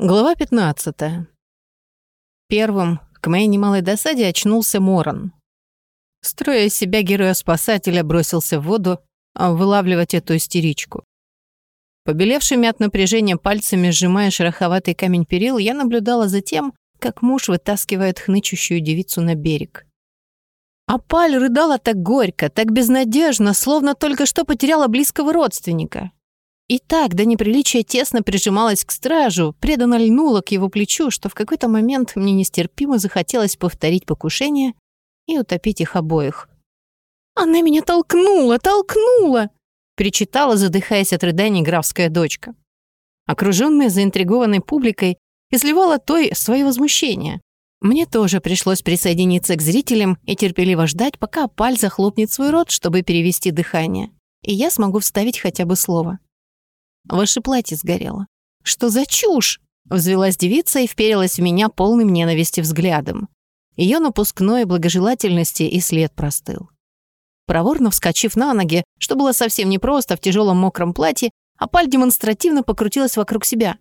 Глава 15. Первым, к моей немалой досаде, очнулся Моран. Строя из себя героя-спасателя, бросился в воду, а вылавливать эту истеричку. Побелевшими от напряжения пальцами, сжимая шероховатый камень перил, я наблюдала за тем, как муж вытаскивает хнычущую девицу на берег. А Паль рыдала так горько, так безнадежно, словно только что потеряла близкого родственника. И так до неприличия тесно прижималась к стражу, преданно льнула к его плечу, что в какой-то момент мне нестерпимо захотелось повторить покушение и утопить их обоих. «Она меня толкнула, толкнула!» причитала, задыхаясь от рыданий графская дочка. Окружённая заинтригованной публикой, изливала той свои возмущения. Мне тоже пришлось присоединиться к зрителям и терпеливо ждать, пока Паль захлопнет свой рот, чтобы перевести дыхание, и я смогу вставить хотя бы слово. Ваше платье сгорело». «Что за чушь?» Взвелась девица и вперилась в меня полным ненависти взглядом. Ее напускной благожелательности и след простыл. Проворно вскочив на ноги, что было совсем непросто в тяжелом мокром платье, Апаль демонстративно покрутилась вокруг себя.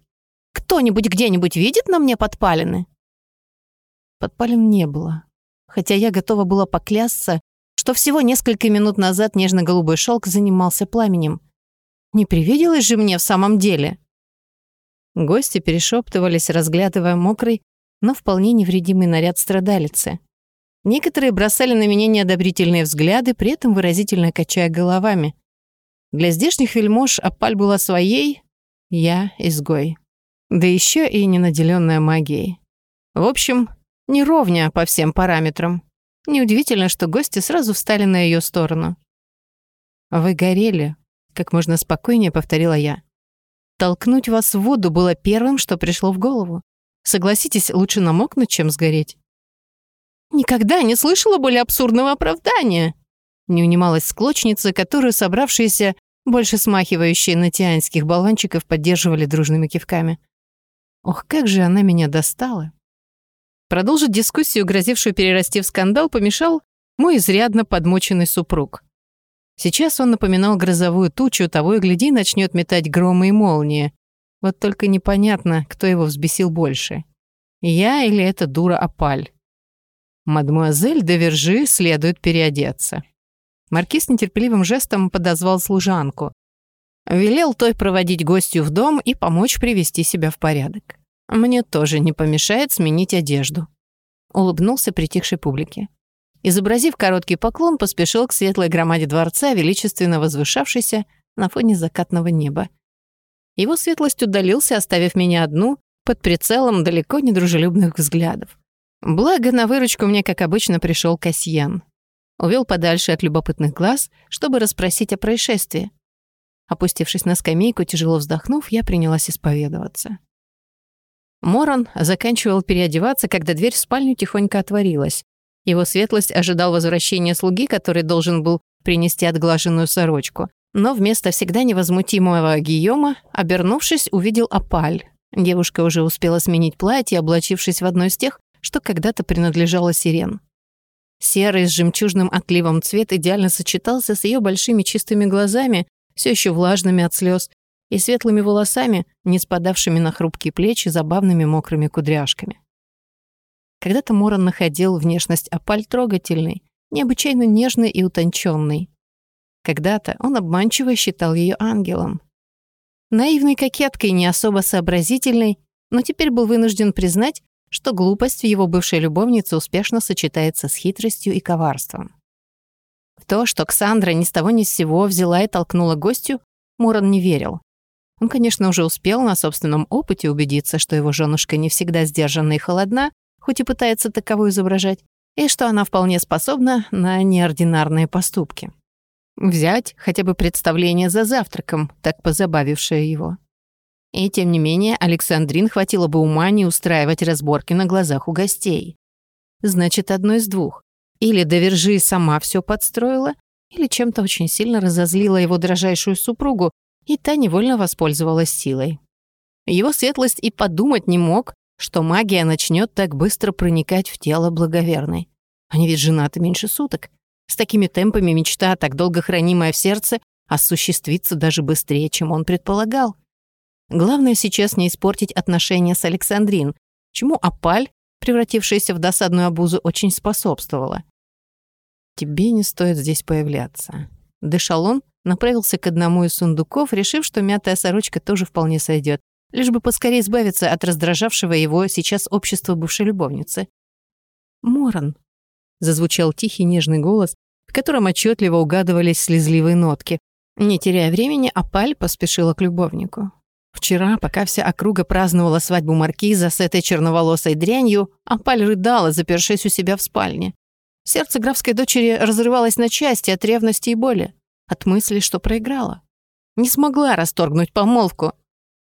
«Кто-нибудь где-нибудь видит на мне подпалины?» Подпалин не было, хотя я готова была поклясться, что всего несколько минут назад нежно-голубой шелк занимался пламенем, не привиделось же мне в самом деле?» Гости перешептывались, разглядывая мокрый, но вполне невредимый наряд страдалицы. Некоторые бросали на меня неодобрительные взгляды, при этом выразительно качая головами. Для здешних вельмож Апаль была своей, я — изгой. Да еще и ненаделенная магией. В общем, не ровня по всем параметрам. Неудивительно, что гости сразу встали на ее сторону. «Вы горели», как можно спокойнее повторила я. Толкнуть вас в воду было первым, что пришло в голову. Согласитесь, лучше намокнуть, чем сгореть. Никогда не слышала более абсурдного оправдания. Не унималась склочница, которую собравшиеся, больше смахивающие на тианских болванчиков, поддерживали дружными кивками. Ох, как же она меня достала. Продолжить дискуссию, грозившую перерасти в скандал, помешал мой изрядно подмоченный супруг. Сейчас он напоминал грозовую тучу, того и гляди начнет метать громы и молнии. Вот только непонятно, кто его взбесил больше. Я или эта дура Апаль. Мадмуазель де Вержи следует переодеться. Маркиз нетерпеливым жестом подозвал служанку. Велел той проводить гостью в дом и помочь привести себя в порядок. Мне тоже не помешает сменить одежду. Улыбнулся притихшей публике. Изобразив короткий поклон, поспешил к светлой громаде дворца, величественно возвышавшейся на фоне закатного неба. Его светлость удалился, оставив меня одну, под прицелом далеко не дружелюбных взглядов. Благо, на выручку мне, как обычно, пришел Касьян. Увел подальше от любопытных глаз, чтобы расспросить о происшествии. Опустившись на скамейку, тяжело вздохнув, я принялась исповедоваться. Моран заканчивал переодеваться, когда дверь в спальню тихонько отворилась, его светлость ожидал возвращения слуги, который должен был принести отглаженную сорочку. Но вместо всегда невозмутимого Гийома, обернувшись, увидел опаль. Девушка уже успела сменить платье, облачившись в одно из тех, что когда-то принадлежало сирен. Серый с жемчужным отливом цвет идеально сочетался с ее большими чистыми глазами, все еще влажными от слез, и светлыми волосами, не спадавшими на хрупкие плечи забавными мокрыми кудряшками. Когда-то Моран находил внешность опаль трогательной, необычайно нежной и утонченной. Когда-то он обманчиво считал ее ангелом. Наивной кокеткой, не особо сообразительной, но теперь был вынужден признать, что глупость в его бывшей любовнице успешно сочетается с хитростью и коварством. В то, что Ксандра ни с того ни с сего взяла и толкнула гостю, Муран не верил. Он, конечно, уже успел на собственном опыте убедиться, что его женушка не всегда сдержанна и холодна, хоть и пытается таковую изображать, и что она вполне способна на неординарные поступки. Взять хотя бы представление за завтраком, так позабавившее его. И тем не менее Александрин хватило бы ума не устраивать разборки на глазах у гостей. Значит, одно из двух. Или Довержи сама все подстроила, или чем-то очень сильно разозлила его дрожайшую супругу, и та невольно воспользовалась силой. Его светлость и подумать не мог, что магия начнет так быстро проникать в тело благоверной. Они ведь женаты меньше суток. С такими темпами мечта, так долго хранимая в сердце, осуществится даже быстрее, чем он предполагал. Главное сейчас не испортить отношения с Александрин, чему опаль, превратившаяся в досадную обузу, очень способствовала. «Тебе не стоит здесь появляться». Дешалон направился к одному из сундуков, решив, что мятая сорочка тоже вполне сойдет, лишь бы поскорее избавиться от раздражавшего его сейчас общества бывшей любовницы. «Моран», — зазвучал тихий нежный голос, в котором отчетливо угадывались слезливые нотки. Не теряя времени, Апаль поспешила к любовнику. Вчера, пока вся округа праздновала свадьбу маркиза с этой черноволосой дрянью, Апаль рыдала, запершись у себя в спальне. Сердце графской дочери разрывалось на части от ревности и боли, от мысли, что проиграла. Не смогла расторгнуть помолвку.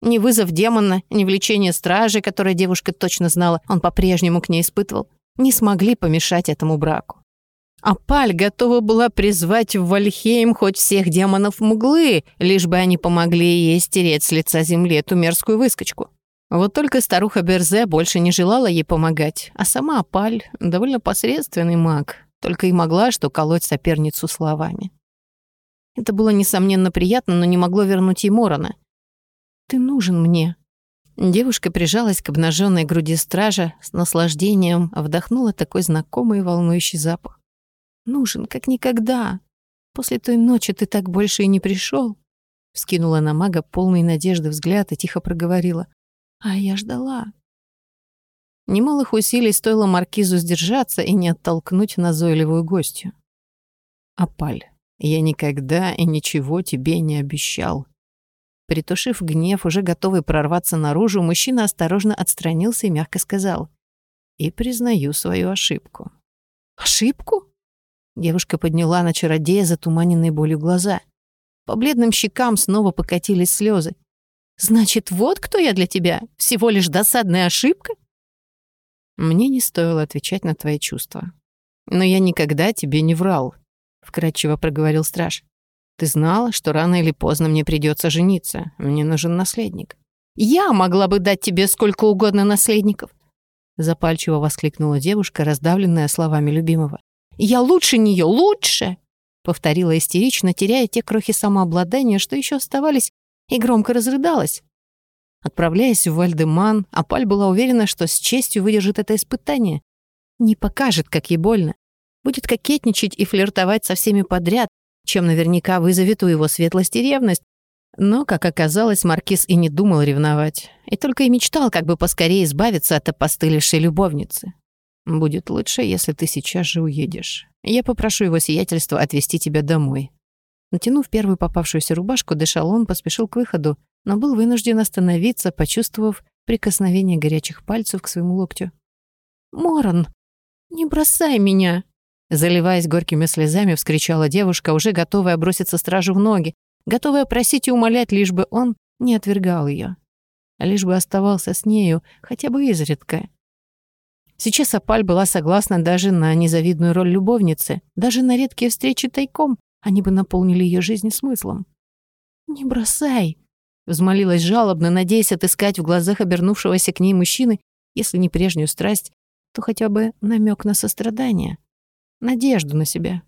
Ни вызов демона, ни влечение стражи, которое девушка точно знала, он по-прежнему к ней испытывал, не смогли помешать этому браку. А Паль готова была призвать в Вальхейм хоть всех демонов мглы, лишь бы они помогли ей стереть с лица земли эту мерзкую выскочку. Вот только старуха Берзе больше не желала ей помогать, а сама Паль довольно посредственный маг, только и могла что колоть соперницу словами. Это было, несомненно, приятно, но не могло вернуть ей Морона. «Ты нужен мне». Девушка прижалась к обнаженной груди стража, с наслаждением вдохнула такой знакомый волнующий запах. Нужен, как никогда. После той ночи ты так больше и не пришел. Вскинула на мага полный надежды взгляд и тихо проговорила. А я ждала. Немалых усилий стоило маркизу сдержаться и не оттолкнуть назойливую гостью. «Апаль, я никогда и ничего тебе не обещал». Притушив гнев, уже готовый прорваться наружу, мужчина осторожно отстранился и мягко сказал. «И признаю свою ошибку». «Ошибку?» Девушка подняла на чародея затуманенные болью глаза. По бледным щекам снова покатились слезы. «Значит, вот кто я для тебя? Всего лишь досадная ошибка?» «Мне не стоило отвечать на твои чувства. Но я никогда тебе не врал», — вкратчиво проговорил страж. «Ты знала, что рано или поздно мне придется жениться. Мне нужен наследник». «Я могла бы дать тебе сколько угодно наследников», — запальчиво воскликнула девушка, раздавленная словами любимого. Я лучше нее, лучше!» Повторила истерично, теряя те крохи самообладания, что еще оставались, и громко разрыдалась. Отправляясь в Вальдеман, Апаль была уверена, что с честью выдержит это испытание. Не покажет, как ей больно. Будет кокетничать и флиртовать со всеми подряд, чем наверняка вызовет у его светлости ревность. Но, как оказалось, Маркиз и не думал ревновать. И только и мечтал как бы поскорее избавиться от опостылевшей любовницы. Будет лучше, если ты сейчас же уедешь. Я попрошу его сиятельства отвезти тебя домой». Натянув первую попавшуюся рубашку, Дешалон поспешил к выходу, но был вынужден остановиться, почувствовав прикосновение горячих пальцев к своему локтю. «Моран, не бросай меня!» Заливаясь горькими слезами, вскричала девушка, уже готовая броситься стражу в ноги, готовая просить и умолять, лишь бы он не отвергал ее, лишь бы оставался с нею хотя бы изредка, Сейчас Апаль была согласна даже на незавидную роль любовницы, даже на редкие встречи тайком, они бы наполнили ее жизнь смыслом. «Не бросай!» — взмолилась жалобно, надеясь отыскать в глазах обернувшегося к ней мужчины, если не прежнюю страсть, то хотя бы намек на сострадание, надежду на себя.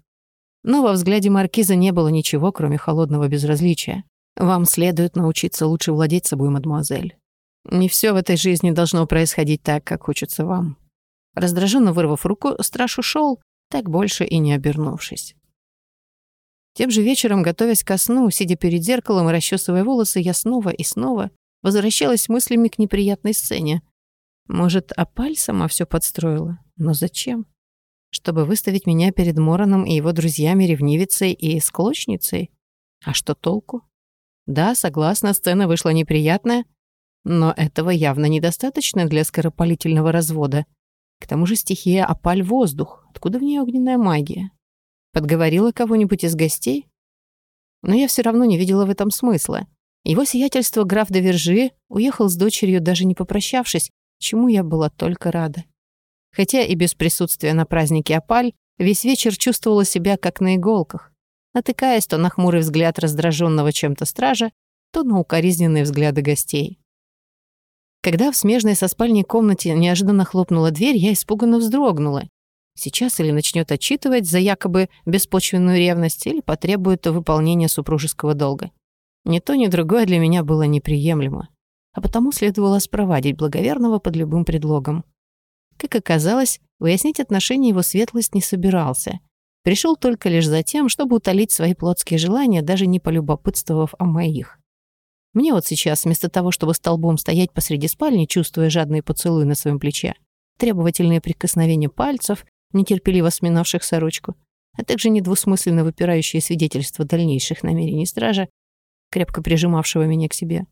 Но во взгляде маркиза не было ничего, кроме холодного безразличия. «Вам следует научиться лучше владеть собой, мадемуазель. Не все в этой жизни должно происходить так, как хочется вам». Раздраженно вырвав руку, страж ушел, так больше и не обернувшись. Тем же вечером, готовясь ко сну, сидя перед зеркалом и расчесывая волосы, я снова и снова возвращалась мыслями к неприятной сцене. Может, Апаль сама все подстроила? Но зачем? Чтобы выставить меня перед Мороном и его друзьями-ревнивицей и склочницей? А что толку? Да, согласна, сцена вышла неприятная, но этого явно недостаточно для скоропалительного развода. К тому же стихия опаль воздух. Откуда в ней огненная магия? Подговорила кого-нибудь из гостей? Но я все равно не видела в этом смысла. Его сиятельство граф де Вержи уехал с дочерью, даже не попрощавшись, чему я была только рада. Хотя и без присутствия на празднике опаль, весь вечер чувствовала себя как на иголках, натыкаясь то на хмурый взгляд раздраженного чем-то стража, то на укоризненные взгляды гостей. Когда в смежной со спальней комнате неожиданно хлопнула дверь, я испуганно вздрогнула. Сейчас или начнет отчитывать за якобы беспочвенную ревность, или потребует выполнения супружеского долга. Ни то, ни другое для меня было неприемлемо. а потому следовало спровадить благоверного под любым предлогом. Как оказалось, выяснить отношения его светлость не собирался. Пришел только лишь за тем, чтобы утолить свои плотские желания, даже не полюбопытствовав о моих. Мне вот сейчас, вместо того, чтобы столбом стоять посреди спальни, чувствуя жадные поцелуи на своем плече, требовательные прикосновения пальцев, нетерпеливо сминавших сорочку, а также недвусмысленно выпирающие свидетельства дальнейших намерений стража, крепко прижимавшего меня к себе.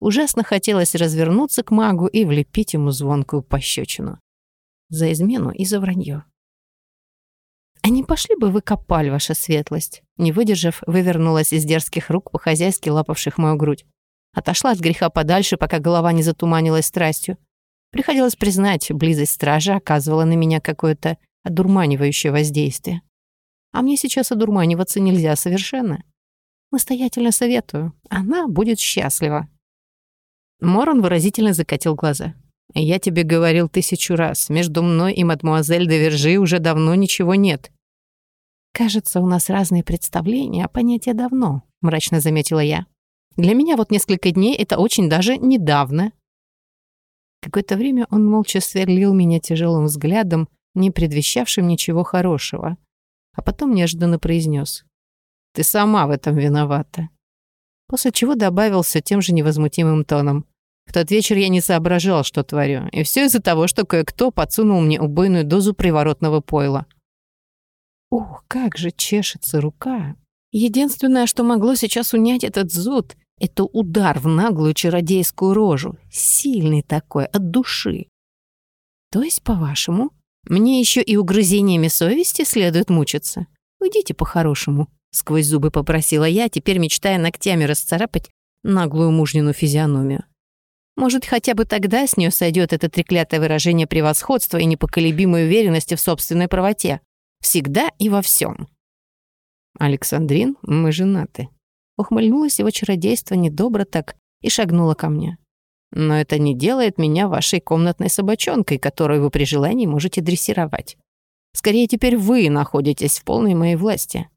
Ужасно хотелось развернуться к магу и влепить ему звонкую пощечину. За измену и за вранье. «А не пошли бы вы копаль, ваша светлость?» Не выдержав, вывернулась из дерзких рук по-хозяйски лапавших мою грудь. Отошла от греха подальше, пока голова не затуманилась страстью. Приходилось признать, близость стражи оказывала на меня какое-то одурманивающее воздействие. А мне сейчас одурманиваться нельзя совершенно. Настоятельно советую. Она будет счастлива. Морон выразительно закатил глаза. «Я тебе говорил тысячу раз. Между мной и мадмуазель де Вержи уже давно ничего нет. «Кажется, у нас разные представления о понятии «давно», — мрачно заметила я. «Для меня вот несколько дней — это очень даже недавно». Какое-то время он молча сверлил меня тяжелым взглядом, не предвещавшим ничего хорошего, а потом неожиданно произнес. «Ты сама в этом виновата». После чего добавился тем же невозмутимым тоном. В тот вечер я не соображал, что творю, и все из-за того, что кое-кто подсунул мне убойную дозу приворотного пойла. Ух, как же чешется рука. Единственное, что могло сейчас унять этот зуд, это удар в наглую чародейскую рожу. Сильный такой, от души. То есть, по-вашему, мне еще и угрызениями совести следует мучиться? Уйдите по-хорошему, сквозь зубы попросила я, теперь мечтая ногтями расцарапать наглую мужнину физиономию. Может, хотя бы тогда с нее сойдет это треклятое выражение превосходства и непоколебимой уверенности в собственной правоте. Всегда и во всем. «Александрин, мы женаты». Ухмыльнулась его чародейство недобро так и шагнула ко мне. «Но это не делает меня вашей комнатной собачонкой, которую вы при желании можете дрессировать. Скорее, теперь вы находитесь в полной моей власти».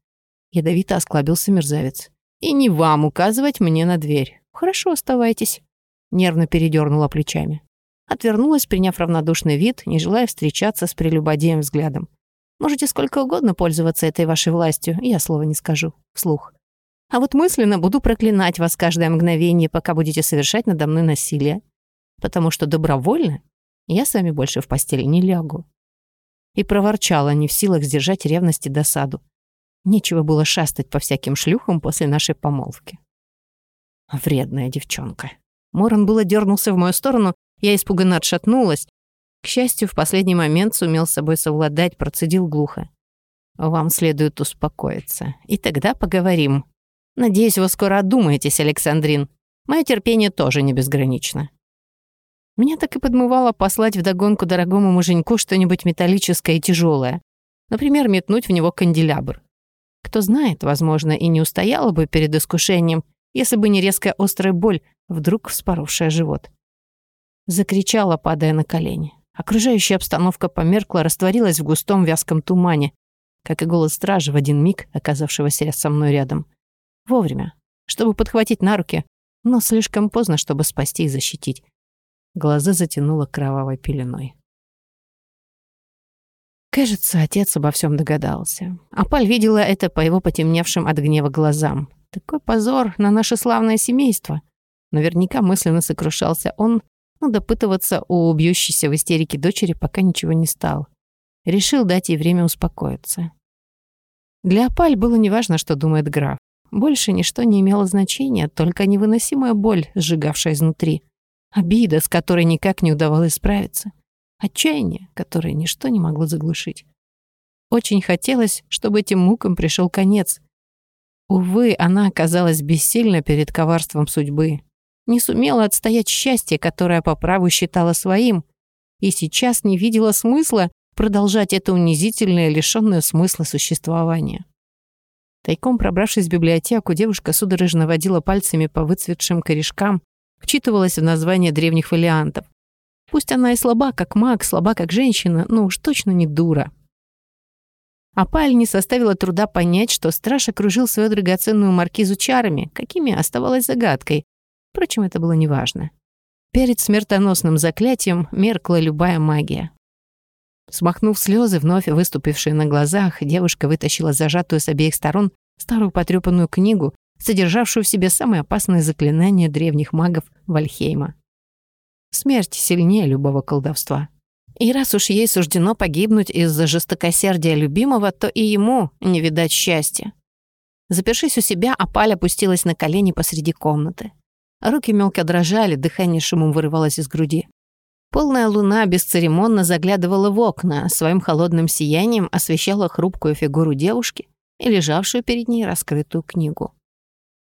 Ядовито осклабился мерзавец. «И не вам указывать мне на дверь. Хорошо, оставайтесь». Нервно передернула плечами. Отвернулась, приняв равнодушный вид, не желая встречаться с прелюбодеем взглядом. Можете сколько угодно пользоваться этой вашей властью, я слова не скажу, вслух. А вот мысленно буду проклинать вас каждое мгновение, пока будете совершать надо мной насилие. Потому что добровольно я с вами больше в постели не лягу. И проворчала, не в силах сдержать ревность и досаду. Нечего было шастать по всяким шлюхам после нашей помолвки. Вредная девчонка. Моран было дернулся в мою сторону, я испуганно отшатнулась, к счастью, в последний момент сумел с собой совладать, процедил глухо. «Вам следует успокоиться, и тогда поговорим. Надеюсь, вы скоро одумаетесь, Александрин. Мое терпение тоже не безгранично». Меня так и подмывало послать вдогонку дорогому муженьку что-нибудь металлическое и тяжелое. Например, метнуть в него канделябр. Кто знает, возможно, и не устояла бы перед искушением, если бы не резкая острая боль, вдруг вспоровшая живот. Закричала, падая на колени. Окружающая обстановка померкла, растворилась в густом вязком тумане, как и голос стража в один миг, оказавшегося со мной рядом. Вовремя, чтобы подхватить на руки, но слишком поздно, чтобы спасти и защитить. Глаза затянуло кровавой пеленой. Кажется, отец обо всем догадался. Апаль видела это по его потемневшим от гнева глазам. Такой позор на наше славное семейство. Наверняка мысленно сокрушался он, но допытываться у убьющейся в истерике дочери пока ничего не стал. Решил дать ей время успокоиться. Для Апаль было неважно, что думает граф. Больше ничто не имело значения, только невыносимая боль, сжигавшая изнутри. Обида, с которой никак не удавалось справиться. Отчаяние, которое ничто не могло заглушить. Очень хотелось, чтобы этим мукам пришел конец. Увы, она оказалась бессильна перед коварством судьбы не сумела отстоять счастье, которое по праву считала своим, и сейчас не видела смысла продолжать это унизительное, лишённое смысла существование. Тайком пробравшись в библиотеку, девушка судорожно водила пальцами по выцветшим корешкам, вчитывалась в названия древних фолиантов. Пусть она и слаба, как маг, слаба, как женщина, но уж точно не дура. А Паль не составила труда понять, что страж окружил свою драгоценную маркизу чарами, какими оставалось загадкой, Впрочем, это было неважно. Перед смертоносным заклятием меркла любая магия. Смахнув слезы, вновь выступившие на глазах, девушка вытащила зажатую с обеих сторон старую потрепанную книгу, содержавшую в себе самые опасные заклинания древних магов Вальхейма. Смерть сильнее любого колдовства. И раз уж ей суждено погибнуть из-за жестокосердия любимого, то и ему не видать счастья. Запершись у себя, Апаль опустилась на колени посреди комнаты. Руки мелко дрожали, дыхание шумом вырывалось из груди. Полная луна бесцеремонно заглядывала в окна, своим холодным сиянием освещала хрупкую фигуру девушки и лежавшую перед ней раскрытую книгу.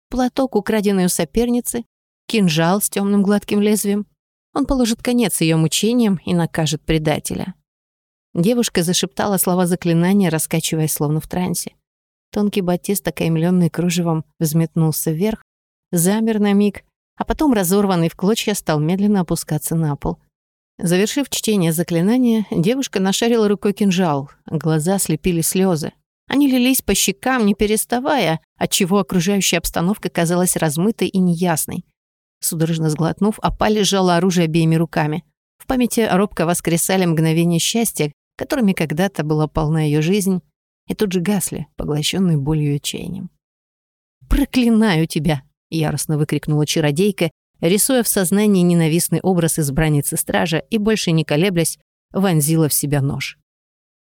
Платок, украденный у соперницы, кинжал с темным гладким лезвием, он положит конец ее мучениям и накажет предателя. Девушка зашептала слова заклинания, раскачиваясь словно в трансе. Тонкий батист, окаймленный кружевом, взметнулся вверх, замер на миг, а потом, разорванный в клочья, стал медленно опускаться на пол. Завершив чтение заклинания, девушка нашарила рукой кинжал, глаза слепили слезы. Они лились по щекам, не переставая, отчего окружающая обстановка казалась размытой и неясной. Судорожно сглотнув, Апали сжала оружие обеими руками. В памяти робко воскресали мгновения счастья, которыми когда-то была полна ее жизнь, и тут же гасли, поглощенные болью и отчаянием. «Проклинаю тебя!» — яростно выкрикнула чародейка, рисуя в сознании ненавистный образ избранницы стража и, больше не колеблясь, вонзила в себя нож.